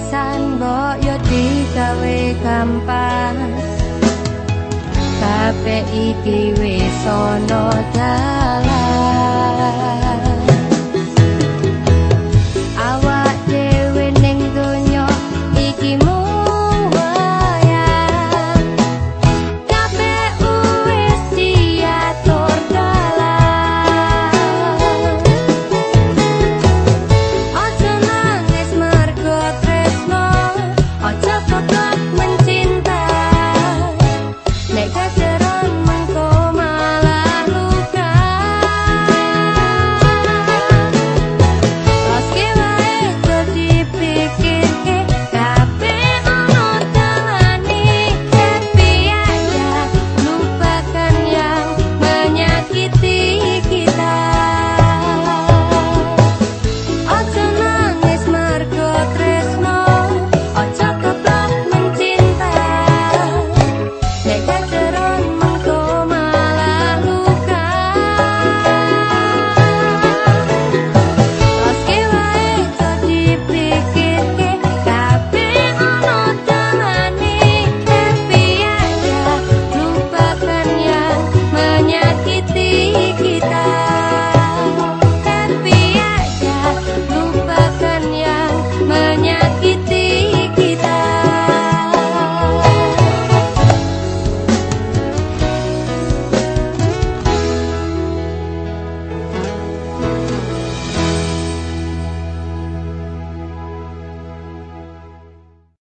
pisan mbok yo digawe gampang kabeh iki wis ana dalan.